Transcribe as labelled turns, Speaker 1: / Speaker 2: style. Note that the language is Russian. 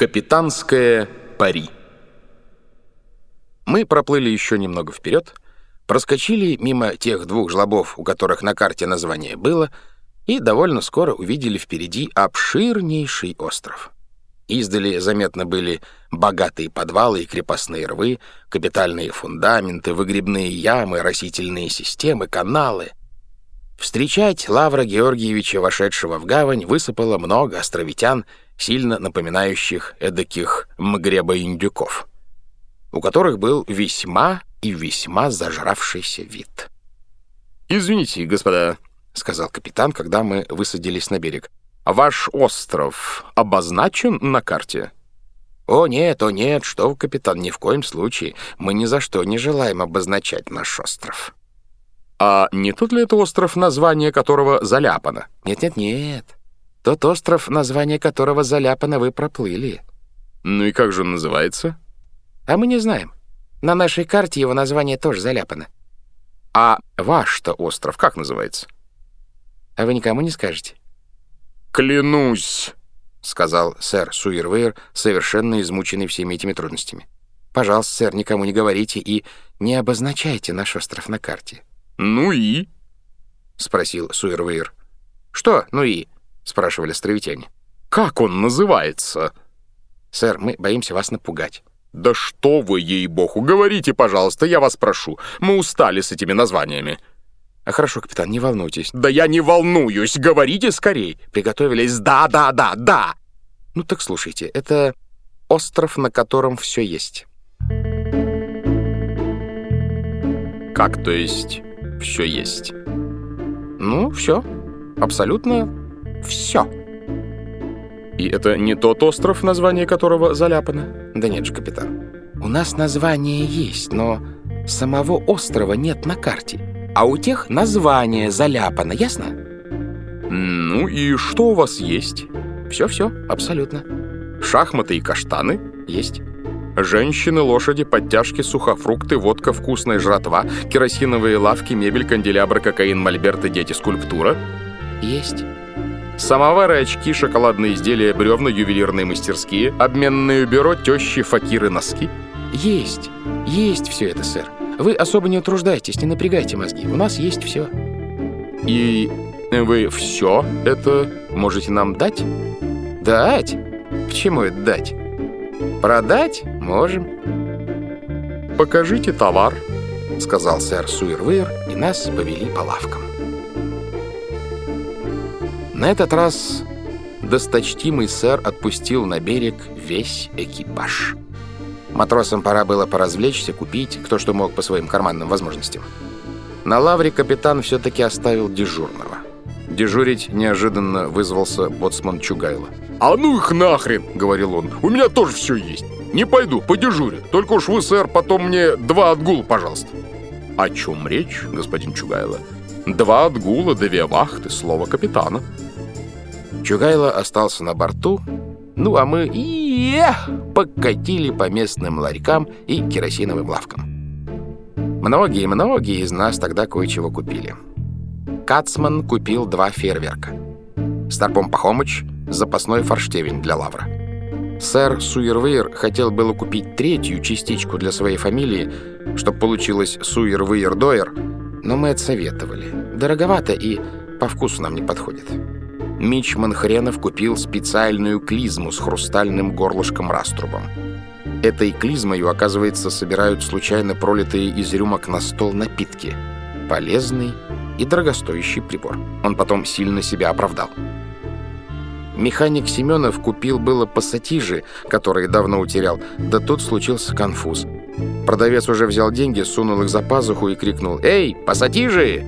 Speaker 1: Капитанское пари. Мы проплыли еще немного вперед, проскочили мимо тех двух жлобов, у которых на карте название было, и довольно скоро увидели впереди обширнейший остров. Издали заметны были богатые подвалы и крепостные рвы, капитальные фундаменты, выгребные ямы, растительные системы, каналы. Встречать Лавра Георгиевича, вошедшего в гавань, высыпало много островитян сильно напоминающих эдаких мгреба-индюков, у которых был весьма и весьма зажравшийся вид. «Извините, господа», — сказал капитан, когда мы высадились на берег, «ваш остров обозначен на карте?» «О нет, о нет, что вы, капитан, ни в коем случае. Мы ни за что не желаем обозначать наш остров». «А не тот ли это остров, название которого заляпано?»
Speaker 2: «Нет-нет-нет. Тот остров, название которого заляпано, вы проплыли.
Speaker 1: Ну и как же он называется?
Speaker 2: А мы не знаем. На нашей карте его название тоже заляпано.
Speaker 1: А ваш-то остров как называется?
Speaker 2: А вы никому не скажете?
Speaker 1: Клянусь, сказал сэр Суирвейр, совершенно измученный всеми этими трудностями.
Speaker 2: Пожалуйста, сэр, никому не говорите и не обозначайте наш остров на карте.
Speaker 1: Ну и?
Speaker 2: спросил Суирвейр. Что, ну и? — спрашивали островитяне.
Speaker 1: «Как он называется?»
Speaker 2: «Сэр, мы боимся вас напугать».
Speaker 1: «Да что вы, ей-богу, говорите, пожалуйста, я вас прошу. Мы устали с этими названиями».
Speaker 2: А «Хорошо, капитан, не волнуйтесь».
Speaker 1: «Да я не волнуюсь, говорите скорей».
Speaker 2: «Приготовились, да-да-да, да!» «Ну так слушайте, это остров, на котором все есть».
Speaker 1: «Как, то есть, все есть?»
Speaker 2: «Ну, все. Абсолютно все.
Speaker 1: И это не тот остров, название которого заляпано?
Speaker 2: Да нет же, капитан. У нас название есть, но самого острова нет на карте. А у тех название заляпано, ясно?
Speaker 1: Ну и что у вас есть?
Speaker 2: Все-все, абсолютно.
Speaker 1: Шахматы и каштаны?
Speaker 2: Есть.
Speaker 1: Женщины, лошади, подтяжки, сухофрукты, водка, вкусная жратва, керосиновые лавки, мебель, канделябры, кокаин, мольберты, дети, скульптура?
Speaker 2: Есть.
Speaker 1: Самовары, очки, шоколадные изделия, бревна, ювелирные мастерские, обменное бюро, тещи, факиры, носки.
Speaker 2: Есть, есть все это, сэр. Вы особо не утруждайтесь, не напрягайте мозги. У нас есть все.
Speaker 1: И вы все это можете нам дать?
Speaker 2: Дать? Почему это дать? Продать можем.
Speaker 1: Покажите товар,
Speaker 2: сказал сэр Суирвейр, и нас повели по лавкам. На этот раз досточтимый сэр отпустил на берег весь экипаж. Матросам пора было поразвлечься, купить, кто что мог по своим карманным возможностям. На лавре капитан все-таки оставил дежурного. Дежурить неожиданно вызвался боцман Чугайло.
Speaker 1: «А ну их нахрен!» — говорил он. «У меня тоже все есть. Не пойду, подежурю. Только уж вы, сэр, потом мне два отгула, пожалуйста». «О чем речь, господин Чугайло?» «Два отгула, две вахты, слово капитана».
Speaker 2: Чугайло остался на борту, ну а мы и покатили по местным ларькам и керосиновым лавкам. Многие-многие из нас тогда кое-чего купили. Кацман купил два фейерверка. Старпом Пахомыч — запасной форштевень для лавра. Сэр Суирвейр хотел было купить третью частичку для своей фамилии, чтобы получилось Суирвейр-Дойер, но мы отсоветовали. Дороговато и по вкусу нам не подходит. Мичман Хренов купил специальную клизму с хрустальным горлышком-раструбом. Этой клизмою, оказывается, собирают случайно пролитые из рюмок на стол напитки. Полезный и дорогостоящий прибор. Он потом сильно себя оправдал. Механик Семенов купил было пассатижи, которые давно утерял, да тут случился конфуз. Продавец уже взял деньги, сунул их за пазуху и крикнул «Эй, пассатижи!»